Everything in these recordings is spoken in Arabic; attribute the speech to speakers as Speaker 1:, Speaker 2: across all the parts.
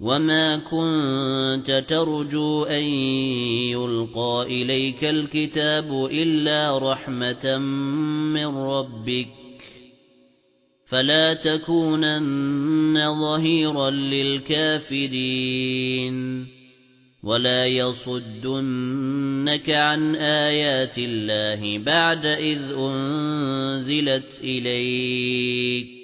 Speaker 1: وَمَا كُنتَ تَرْجُو أَن يُلْقَى إِلَيْكَ الْكِتَابُ إِلَّا رَحْمَةً مِّن رَّبِّكَ فَلَا تَكُونَنَّ ظَهِيرًا لِّلْكَافِرِينَ وَلَا يَصُدُّنَّكَ عَن آيَاتِ اللَّهِ بَعْدَ إِذْ أُنزِلَتْ إِلَيْكَ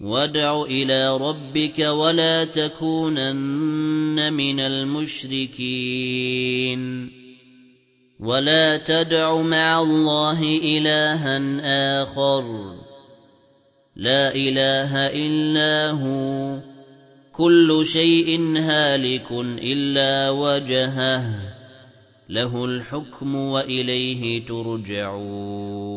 Speaker 1: وَادْعُ إِلَى رَبِّكَ وَلَا تَكُونَنَّ مِنَ الْمُشْرِكِينَ وَلَا تَدْعُ مَعَ اللَّهِ إِلَٰهًا آخَرَ لَا إِلَٰهَ إِلَّا هُوَ كُلُّ شَيْءٍ هَالِكٌ إِلَّا وَجْهَهُ لَهُ الْحُكْمُ وَإِلَيْهِ تُرْجَعُونَ